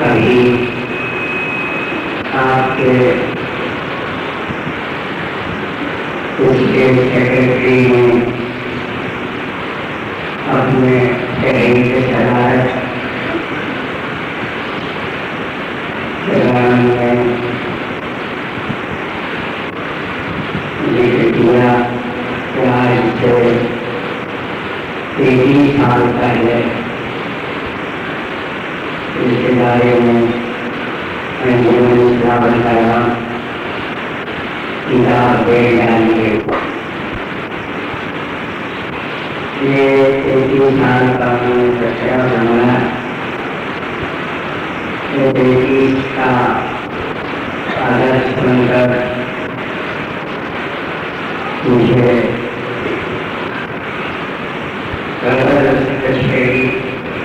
कभी आपके उसके सेक्रेटरी ने अपने शरीर से शरारत किया आज से तेईस साल पहले इसके बारे में श्रावण करना किताब दे जाएँगे ये तैतीस साल का मैंने सच्चा बनाया ये का आदर्श बनकर मुझे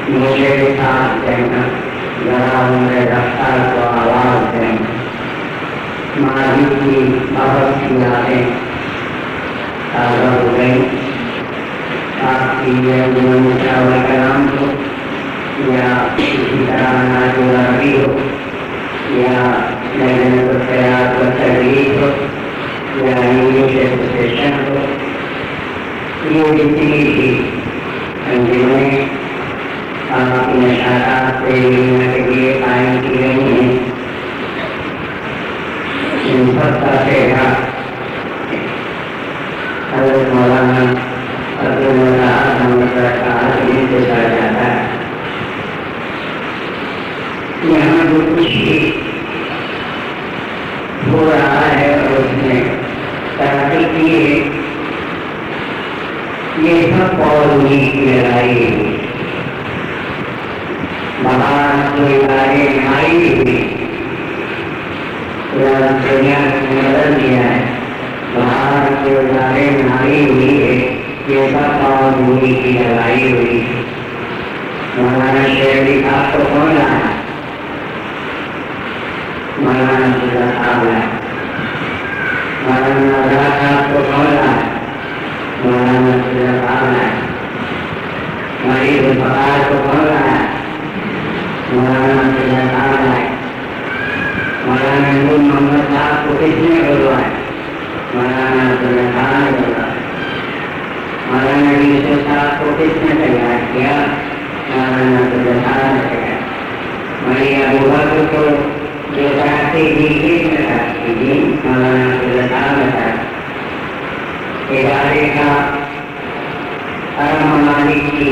मुझे साथ देना जरा उनके रफ्तार को आवाज़ देना माली की यादें ताज़ा हो गई आपकी जीवन चावल हो या किसी तरह नाजुला रवि हो या मैंने तो तैयार को हो या इंग्लिश एसोसिएशन हो ये जितनी भी आपकी I am the बकार को साहब को किसने तैयार किया मौलाना सुल्ला साहब ने तैयार मरी अबू बकर को जो चाहते ही किसने चाहती थी मौलाना सुल्ला साहब ने चाहती इदारे का अरम मालिक की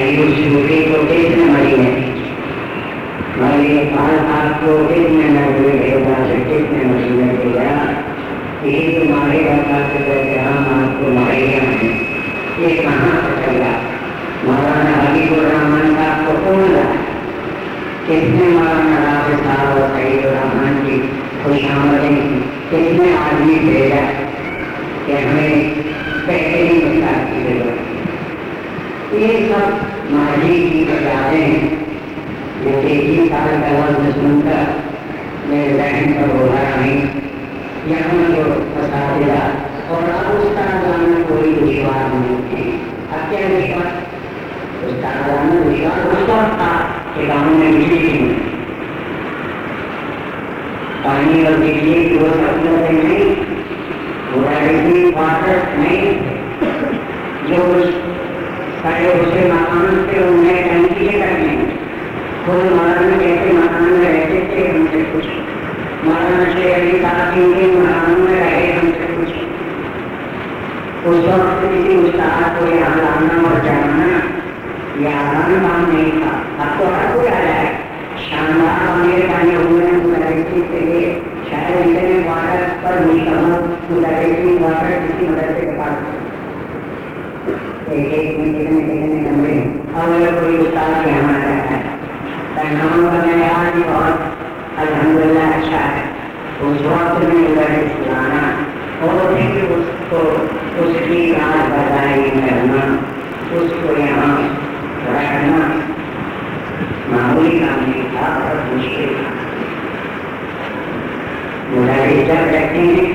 मदीने भेजा अयूब सूफी को किसने मदीने बाल आपको कितने नजरे भेजा से कितने महीने भेजा ये तुम्हारे बता के हम आपको मारेगा नहीं ये कहाँ से चला मौलाना हबीबुर रहमान का आपको कौन रहा कितने मौलाना राज साहब और सईद रहमान की खुश कितने आदमी भेजा कि हमें पैसे नहीं मिलता की ज़रूरत ये सब की बजाते हैं जैसे तीन साल का लफ्ज सुनकर मेरे बहन पर बोला नहीं यहाँ जो फंसा दिया और अब उसका जाना कोई विश्वास नहीं है अब क्या विश्वास उसका जाना विश्वास उस वक्त था कि गाँव में बिजली नहीं पानी और बिजली शब्दों से नहीं वो वाटर नहीं जो कुछ खड़े उसे मकान से उन्हें टंकी से करने। खुद मौलाना कैसे मकान में रहते थे हमसे कुछ। मौलाना से अली साहब के मकान में रहे हमसे कुछ। उस वक्त किसी उस्ताद को यहाँ लाना और जाना ये आसान काम नहीं था। तो हर कोई आ जाए शानदार अमीर बने हुए हैं मुदारिसी के शायद इतने वाटर पर मुश्तमल मुदारिसी वाटर किसी मदरसे के पास एक में कितने कितने कमरे और अगर कोई उस्ताद यहाँ रहता है पैगाम का मैार भी बहुत अलहमदिल्ला अच्छा है उस वक्त में उधर सुनाना और फिर उसको उसकी रात बधाई करना उसको यहाँ रखना मामूली काम नहीं था और मुश्किल था मुझे जब रहते हैं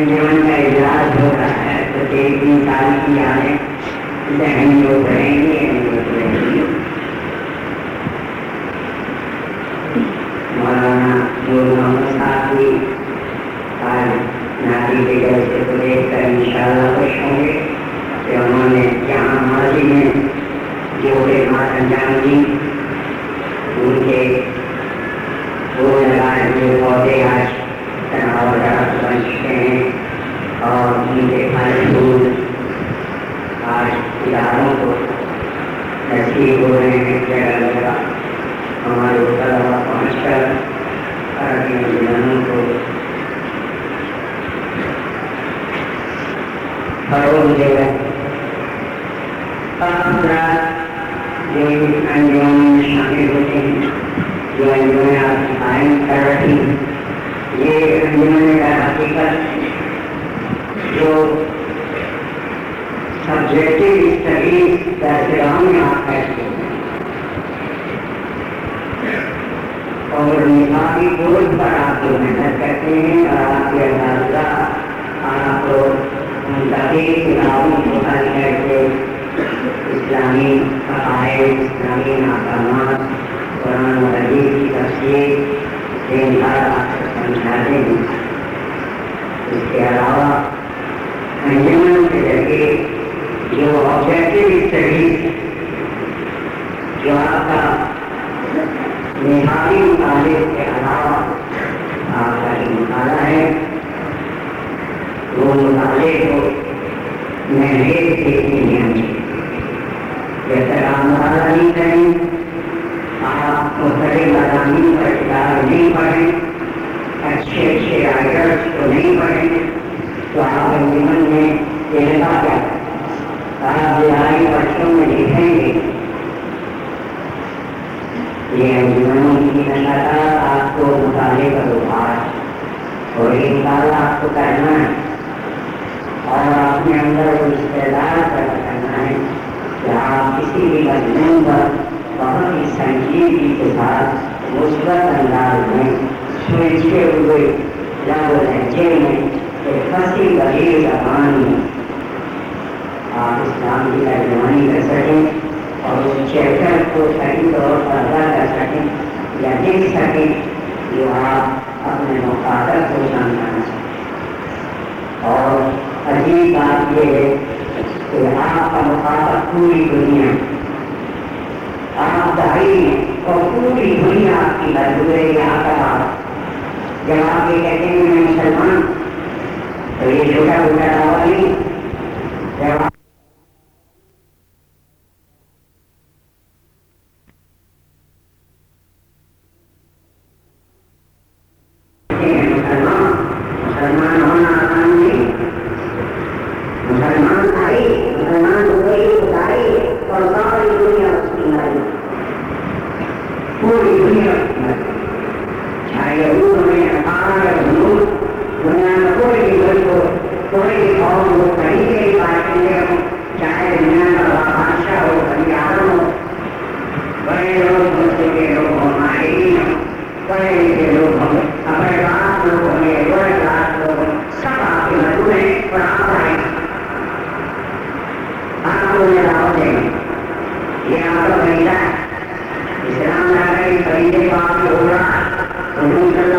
अंजुमन का इलाज हो रहा है तो एक दिन साल की आए दहन में उभरेंगी उभरेंगी मौलाना जो मोहम्मद साहब भी आज नारी के जैसे को देखकर इंशाल्लाह खुश होंगे कि उन्होंने यहाँ माजी में जो बेमार अंजाम दी उनके फूल लगाए हुए पौधे आज तनाव वगैरह बन चुके हैं और उनके फल फूल आज इदारों को नसीब हो रहे हैं जगह जगह हमारे उत्तर पहुँच कर अरबी जिलों को फरोग दे रहे जो अंजुमन में शामिल होते हैं जो अंजुमन आप कायम कर रही ये अंजुमन का हकीकत जो स्टडीज़ दर्शगाहों में आप करते और निभावी बोझ पर आप जो मेहनत करते हैं और आपके अंदाज़ा आप मुंतकी किताबों को हल इस्लामी अकायद इस्लामी नाकामात कुरान मजीद की तफसीर दिन भर आपको इसके अलावा के ज़रिए जो ऑब्जेक्टिव स्टडी जो आपका निहारी मुताले के अलावा आपका जो मुताला है, वो मुताले को देखने नहीं जैसे आप तो मुताला नहीं करें आप पर किताब नहीं पढ़ें, अच्छे अच्छे राइटर्स को तो नहीं पढ़ें तो आप जीवन में क्या? आप बिहारी वर्षों में लिखेंगे ये जीवनों की नशा आपको मुताले का उपहार और ये मुताला आपको करना है और अपने अंदर वो इस्तेदार पैदा करना है कि आप किसी भी मजलूम पर बहुत ही संजीदगी के साथ मुस्बत अंदाज में सुलझे हुए लब लहजे में फंसी गरीब जबान में इस्लाम की तर्जमानी कर सकें और उस चैप्टर को सही तौर पर अदा कर सकें या देख सकें, जो आप अपने मुखातर को समझाना चाहते और अजीब बात यह है कि आपका मुखातब पूरी दुनिया, आप दाई और पूरी दुनिया आपकी है यहाँ पर आप जब आप ये कहते हैं, मैं मुसलमान तो ये छोटा छोटा दावा नहीं।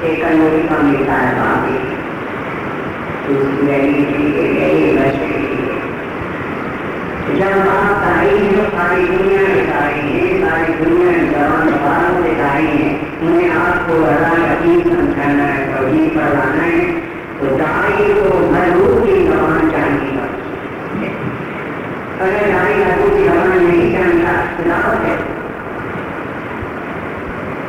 हुई एक अंग्रेज़ी का मिलता बाकी दूसरी वैली यही जब आप तारीख जो सारी दुनिया की तारीख सारी दुनिया की जवान जवानों से तारीख उन्हें आपको समझाना है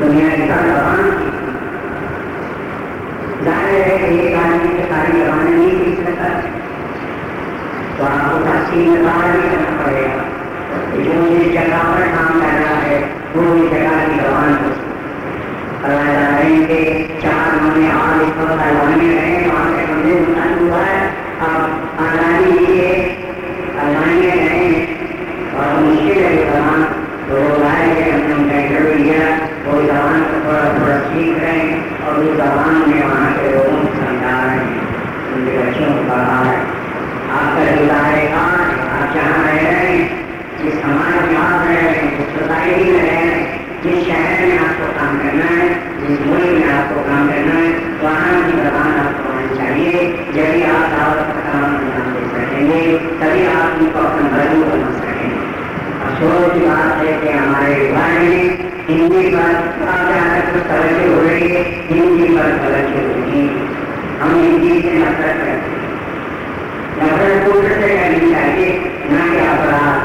दुनिया की सब जबान ज़ाहिर है कि एक आदमी से सारी जबानें नहीं सीख सकता तो आपको तहसील में बाहर भी करना पड़ेगा। जो जिस जगह पर काम कर रहा है। वो उस जगह की जबान हो अल्लाह रहे कि चार महीने और इस वक्त अल्लाह रहे, वहाँ से मंदिर नुकसान हुआ है अब आज़ादी लिए अल्लाह रहे और मुश्किल है जबान तो राय के हमने उनका इंटरव्यू लिया वो जबान को थोड़ा थोड़ा सीख रहे हैं और उस जबान में वहाँ के लोगों को समझा रहे हैं उनके बच्चों को पढ़ा है आपका गुजारे आज आप जहाँ रह रहे हैं जिस समाज में आप रह रहे हैं जिस सोसाइटी में रह रहे हैं जिस शहर में आपको काम करना है जिस मुल्क में आपको काम करना है वहाँ की जबान आपको आनी चाहिए जब आप दावत का काम अंजाम दे सकेंगे तभी आप उनको अपना बदू बना सकेंगे अफसोस की बात है कि हमारे विभाग में हिंदी पर अब जहाँ तक कुछ तवज्जो हो रही है हिंदी पर तवज्जो नहीं हम हिंदी से नफरत करते हैं नफरत पुत्र से करनी चाहिए न कि अपराध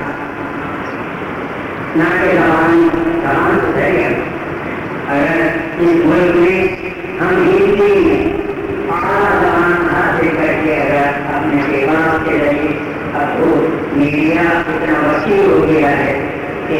न कि जबान जबान तो सही है अगर इस मुल्क में हम हिंदी वो मीडिया इतना वसी हो गया है कि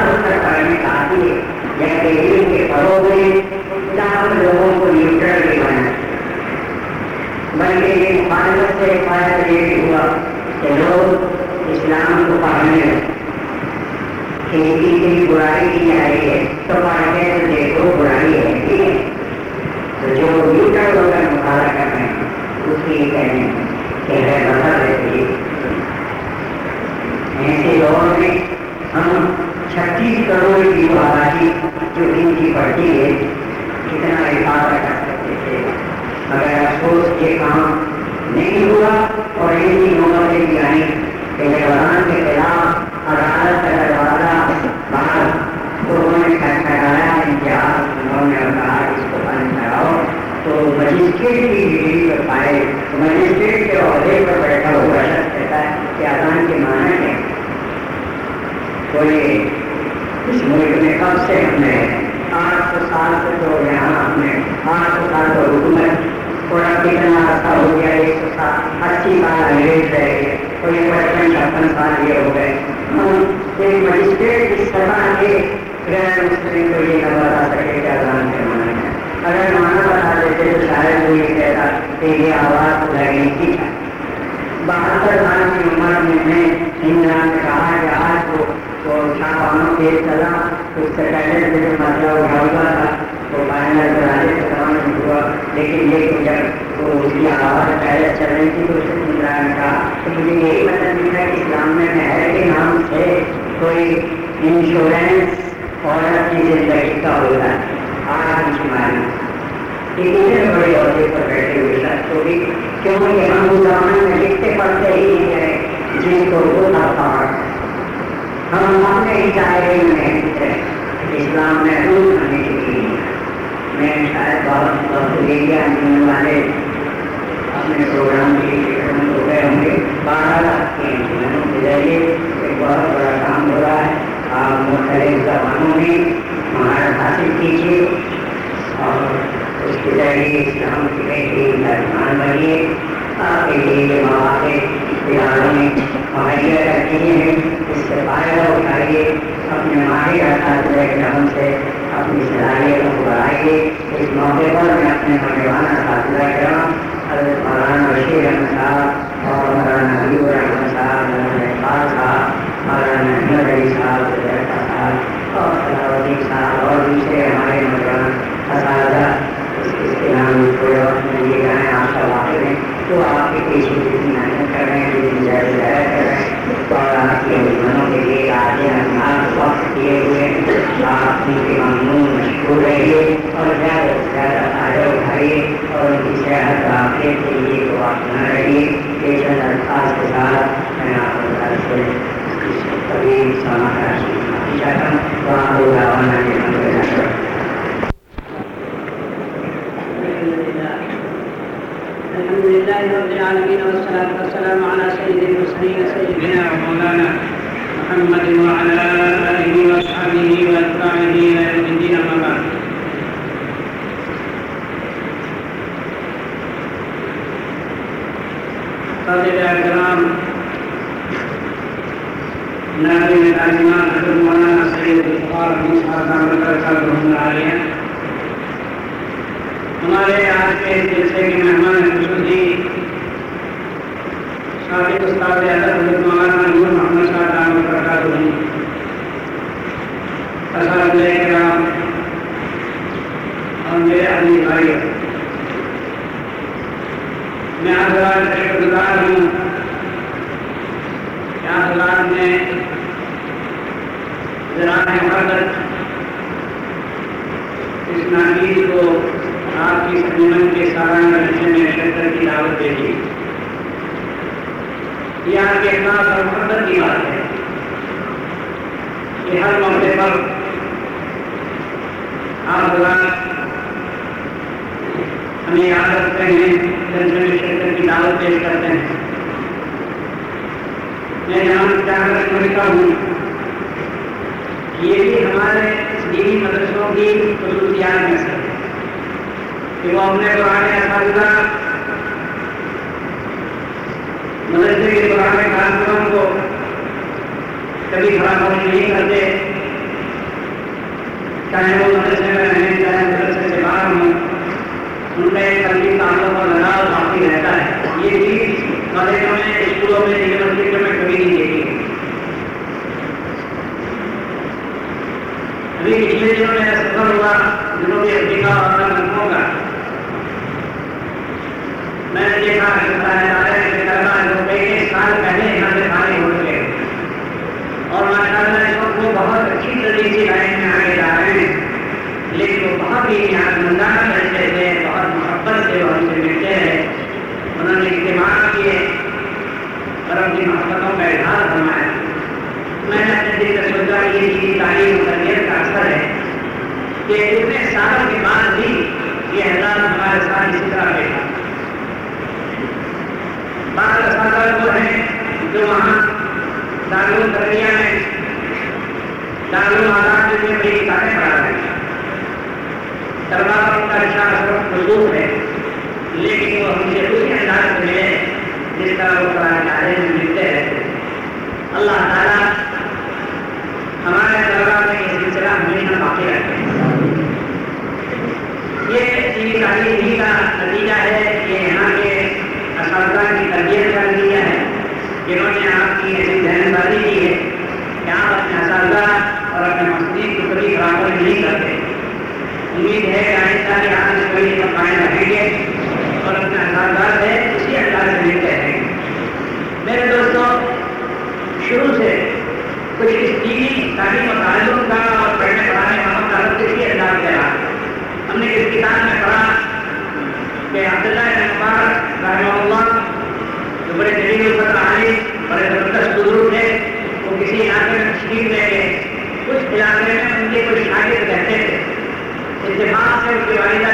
जाने का उत्तर पढ़ने का आती है या हिंदी के परों में चार लोगों को न्यूट्रल भी बना बल्कि ये मुखालत से फ़ायदा ये भी हुआ कि लोग इस्लाम को पढ़ने खेती की बुराई की रही है तो पढ़ते तो देखो, बुराई है ठीक है तो जो न्यूट्रल होकर मुकाबला कर रहे हैं उसकी कहने कि है बता देती ऐसे दौर में हम छत्तीस करोड़ की आबादी जो हिंदी पढ़ती है कितना इफादा कर सकते थे मगर अफसोस ये काम नहीं हुआ और हिंदी नौबतें भी आई कि जवान के खिलाफ अदालत का दरवाज़ा बाहर तो उन्होंने खटखटाया इम्तियाज़ उन्होंने कहा इसको बंद कराओ तो मजिस्ट्रेट की ड्यूटी पर पाए तो मजिस्ट्रेट के अहदे पर बैठा हुआ शख्स कहता है कि अदान के माना है तो ये इस मुल्क में कब से हमने आठ सौ साल से तो यहाँ हमने आठ सौ साल तो हुकूमत और अब कितना अर्सा हो गया एक सौ सात अस्सी साल अंग्रेज़ रह गए तो ये पचपन छप्पन साल ये हो गए हम एक मजिस्ट्रेट की सभा के गैर मुस्लिम को ये न बता सके कि अजान के माना है अगर माना बता देते तो शायद वो ये कि ये आवाज़ लगनी थी बहत्तर साल की उम्र में मैं इंदिरा ने कहा कि आज को तो छापानों के चला, उससे पहले से जो मसला उठा हुआ था वो फाइनल कराने से काम नहीं हुआ। लेकिन ये जब वो उसकी आवाज़ पहले चल रही थी तो उसने इंदिरा ने कहा तो मुझे यही पता नहीं कि इस्लाम में महर के नाम से कोई इंश्योरेंस औरत की ज़िंदगी का होता है आज की बड़े अहदे पर बैठे हुए को भी क्योंकि हम जमाने में लिखते पढ़ते ही है जिनको वो था पाठ हम अपने ही दायरे में थे इस्लाम में रूल करने के लिए मैं शायद बहुत बहुत मीडिया वाले अपने प्रोग्राम के हो गए होंगे बारह के इंस्ट्रूमेंटों के ज़रिए एक बहुत बड़ा काम हो रहा है आप मुख्तलिफ़ जबानों में महारत हासिल कीजिए उसके ज़रिए इस्लाम की बनिए आपके लिए मौके इख्तियारों में मुहैया रखिए हैं इससे फ़ायदा उठाइए अपने माहिर ढंग से अपनी सलाहियतों को बढ़ाइए इस मौके पर मैं अपने नौजवान साथिया कराम हज़रत मौलाना बशीर अहमद साहब और मौलाना हबीब रहमान साहब मौलाना इकबाल साहब मौलाना अहमद अली साहब साहब और सलाउद्दीन साहब और दूसरे हमारे नौजवान असाजा इसके नाम कोई और नहीं लिए गए आप सब वाकिफ हैं तो आपके पीछे जितनी मेहनत कर रहे हैं जय जय कर रहे हैं और आपके दुश्मनों के लिए आगे आप वक्त किए हुए आप उनके ममनून मशहूर रहिए और ज़्यादा से ज़्यादा फ़ायदा उठाइए और उनकी सेहत आफियत के लिए तो आप न रहिए ये चंद अल्फाज के साथ मैं आप कभी समाचार चाहता हूँ तो आप इस नागरिक को आपकी संयमन के कारण रहने में बेहतर की दावत देगी यहाँ के साथ और भगत की बात है। कि हर मौके पर आप हमें याद रखते हैं संसदीय क्षेत्र की दावत पेश करते हैं। मैं यहाँ चाहकर लिखा हूँ। ये भी हमारे दीनी मदरसों की खसूसियात में से कि वो अपने पुराने इसका मदरसे के पुराने कार्यक्रम को कभी खराब होने नहीं करते। चाहे वो मदरसे ஆசிரியர்களை அறிந்த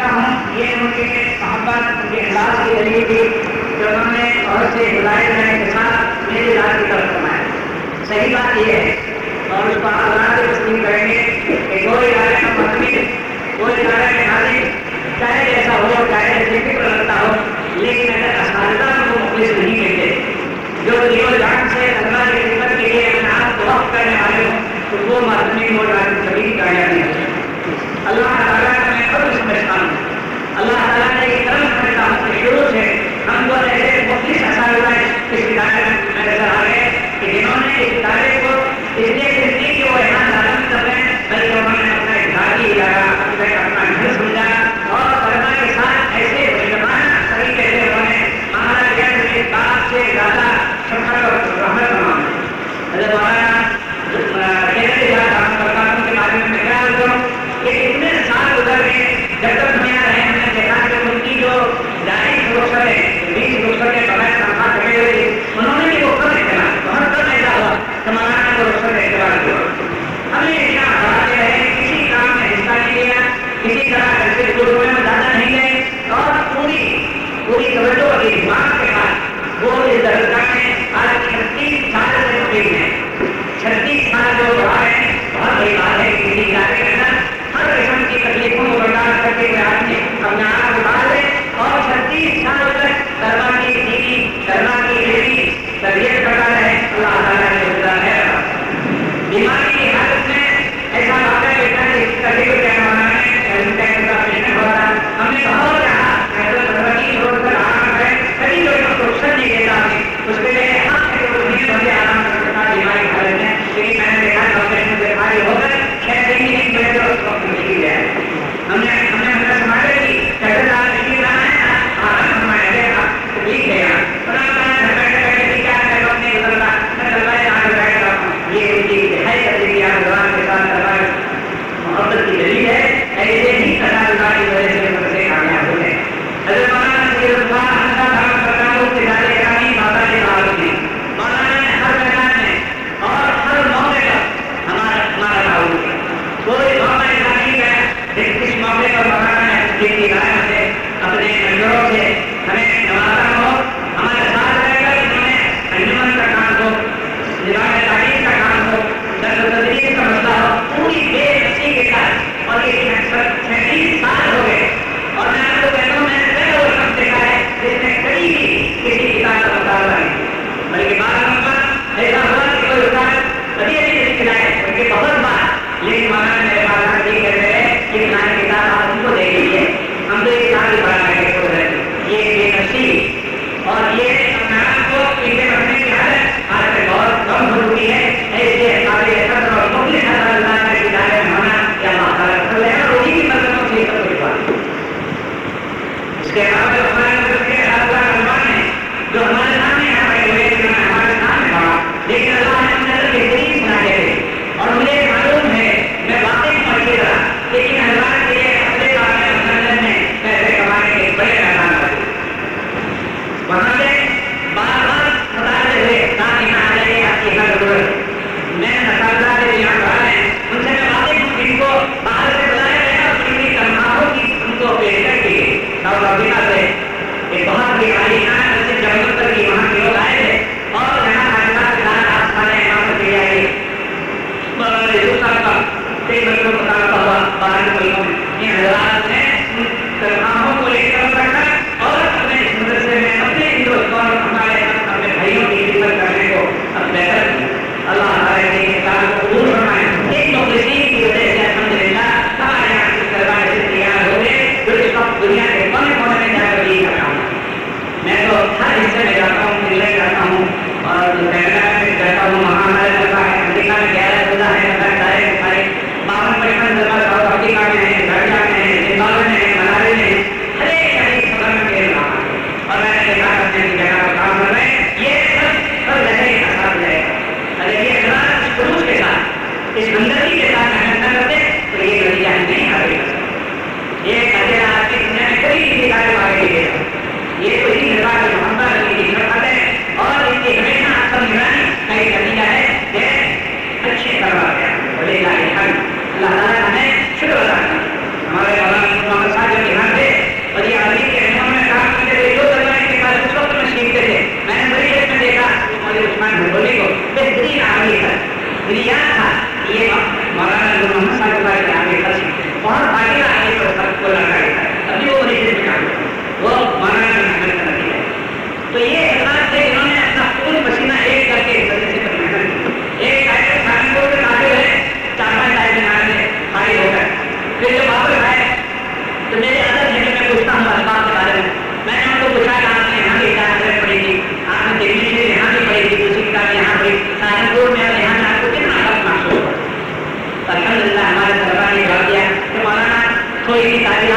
कहता हूँ, ये उनके मोहब्बत उनके इलाज के ज़रिए भी जो उन्होंने और से हिदायत देने के साथ मेरे इलाज की तरफ़ कमाया सही बात यह है, और उस पर बना से तस्लीम करेंगे कि दो इदारे में मजमिन दो इदारे में खाली चाहे जैसा हो, चाहे जैसे पर लगता हो, लेकिन अगर असालता को मुखलिस नहीं मिलते जो जीवन जान से अल्लाह की खिदमत के लिए अपने आप को वक्त करने वाले हों तो वो मतलब हो जाए Dale.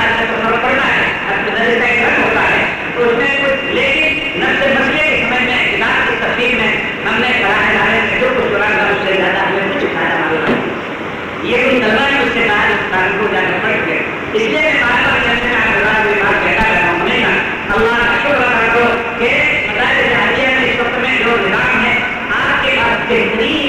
है उसको सर्व करना है अर्थदरिता एक रंग होता है तो उसमें कुछ लेकिन नष्ट मसले के समय में इलाज की तस्वीर में हमने पढ़ा है हमें जो कुछ पुराना उससे ज़्यादा हमें कुछ उठाना मालूम ये कुछ नज़र है उसके बाद उस कारण को जाना पड़ गया इसलिए मैं बार बार कहते हैं हज़ार में बात कहता रहा हूँ हमेशा अल्लाह का शुक्र अदा करो कि बताया जा रही है इस वक्त में जो निज़ाम है आपके पास बेहतरीन